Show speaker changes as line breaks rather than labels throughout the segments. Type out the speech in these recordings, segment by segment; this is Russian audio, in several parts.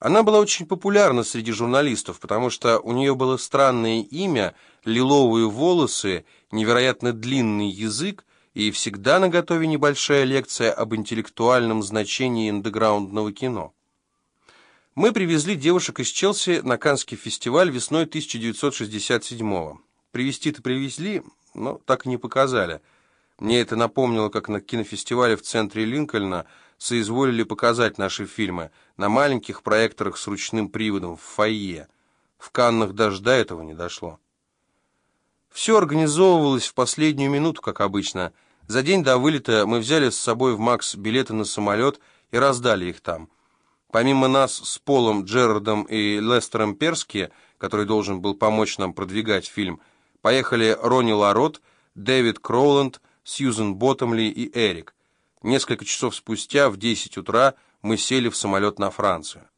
Она была очень популярна среди журналистов, потому что у нее было странное имя, лиловые волосы, невероятно длинный язык и всегда на готове небольшая лекция об интеллектуальном значении андеграундного кино. Мы привезли девушек из Челси на Каннский фестиваль весной 1967-го. Привезти-то привезли, но так и не показали. Мне это напомнило, как на кинофестивале в центре Линкольна соизволили показать наши фильмы на маленьких проекторах с ручным приводом в фойе. В Каннах даже до этого не дошло. Все организовывалось в последнюю минуту, как обычно. За день до вылета мы взяли с собой в МАКС билеты на самолет и раздали их там. Помимо нас с Полом, Джерардом и Лестером Перски, который должен был помочь нам продвигать фильм, поехали Ронни Ларот, Дэвид Кроуланд, Сьюзен Боттомли и Эрик. Несколько часов спустя, в 10 утра, мы сели в самолет на Францию.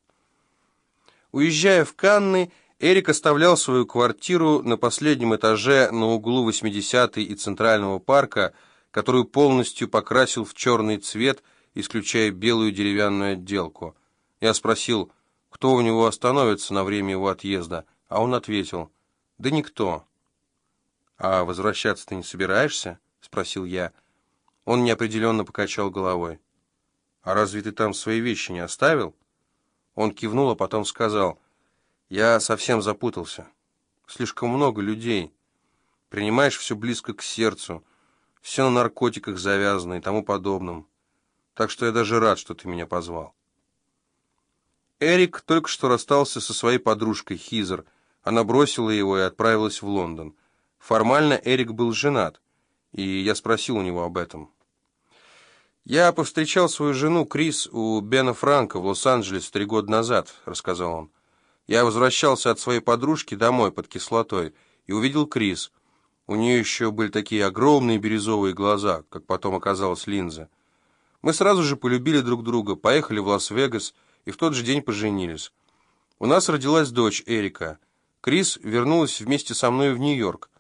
Уезжая в Канны, Эрик оставлял свою квартиру на последнем этаже на углу 80-й и Центрального парка, которую полностью покрасил в черный цвет, исключая белую деревянную отделку. Я спросил, кто у него остановится на время его отъезда, а он ответил, «Да никто». «А возвращаться ты не собираешься?» — спросил я. Он неопределенно покачал головой. «А разве ты там свои вещи не оставил?» Он кивнул, а потом сказал, «Я совсем запутался. Слишком много людей. Принимаешь все близко к сердцу, все на наркотиках завязано и тому подобном. Так что я даже рад, что ты меня позвал». Эрик только что расстался со своей подружкой Хизер. Она бросила его и отправилась в Лондон. Формально Эрик был женат, и я спросил у него об этом. «Я повстречал свою жену Крис у Бена Франка в Лос-Анджелес три года назад», — рассказал он. «Я возвращался от своей подружки домой под кислотой и увидел Крис. У нее еще были такие огромные бирюзовые глаза, как потом оказалось линза. Мы сразу же полюбили друг друга, поехали в Лас-Вегас и в тот же день поженились. У нас родилась дочь Эрика. Крис вернулась вместе со мной в Нью-Йорк.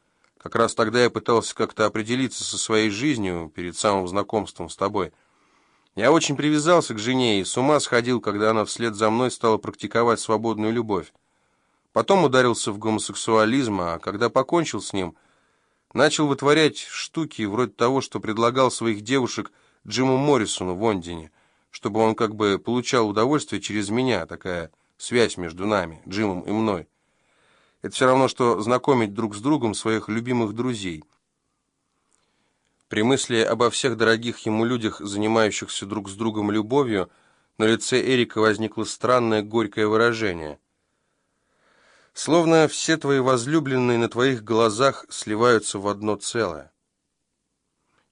Как раз тогда я пытался как-то определиться со своей жизнью перед самым знакомством с тобой. Я очень привязался к жене и с ума сходил, когда она вслед за мной стала практиковать свободную любовь. Потом ударился в гомосексуализм, а когда покончил с ним, начал вытворять штуки вроде того, что предлагал своих девушек Джиму Моррисону в Ондине, чтобы он как бы получал удовольствие через меня, такая связь между нами, Джимом и мной. Это все равно, что знакомить друг с другом своих любимых друзей. При мысли обо всех дорогих ему людях, занимающихся друг с другом любовью, на лице Эрика возникло странное горькое выражение. Словно все твои возлюбленные на твоих глазах сливаются в одно целое.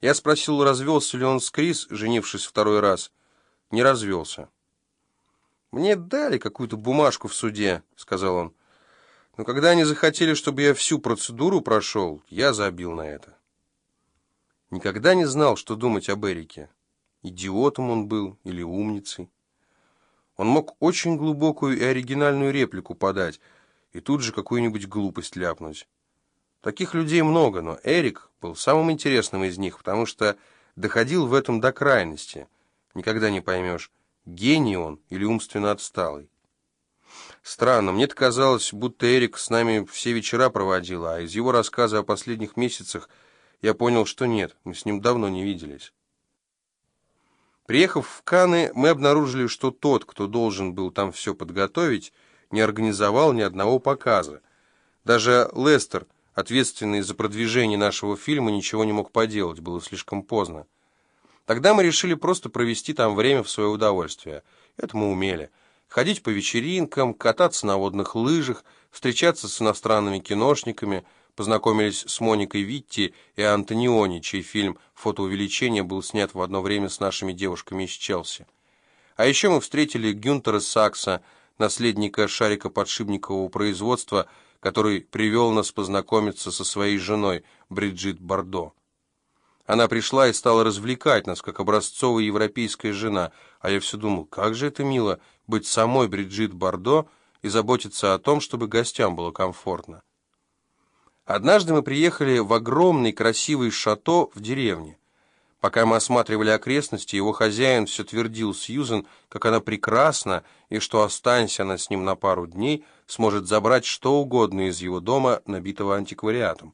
Я спросил, развелся ли он с Крис, женившись второй раз. Не развелся. «Мне дали какую-то бумажку в суде», — сказал он. Но когда они захотели, чтобы я всю процедуру прошел, я забил на это. Никогда не знал, что думать об Эрике. Идиотом он был или умницей. Он мог очень глубокую и оригинальную реплику подать, и тут же какую-нибудь глупость ляпнуть. Таких людей много, но Эрик был самым интересным из них, потому что доходил в этом до крайности. Никогда не поймешь, гений он или умственно отсталый. Странно, мне-то казалось, будто Эрик с нами все вечера проводил, а из его рассказа о последних месяцах я понял, что нет, мы с ним давно не виделись. Приехав в Каны, мы обнаружили, что тот, кто должен был там все подготовить, не организовал ни одного показа. Даже Лестер, ответственный за продвижение нашего фильма, ничего не мог поделать, было слишком поздно. Тогда мы решили просто провести там время в свое удовольствие. Это мы умели ходить по вечеринкам, кататься на водных лыжах, встречаться с иностранными киношниками, познакомились с Моникой Витти и Антониони, чей фильм «Фотоувеличение» был снят в одно время с нашими девушками из Челси. А еще мы встретили Гюнтера Сакса, наследника Шарика подшипникового производства, который привел нас познакомиться со своей женой Бриджит Бардо. Она пришла и стала развлекать нас, как образцовая европейская жена, а я все думал, как же это мило быть самой Бриджит Бардо и заботиться о том, чтобы гостям было комфортно. Однажды мы приехали в огромный красивый шато в деревне. Пока мы осматривали окрестности, его хозяин все твердил Сьюзен, как она прекрасна, и что, останься она с ним на пару дней, сможет забрать что угодно из его дома, набитого антиквариатом.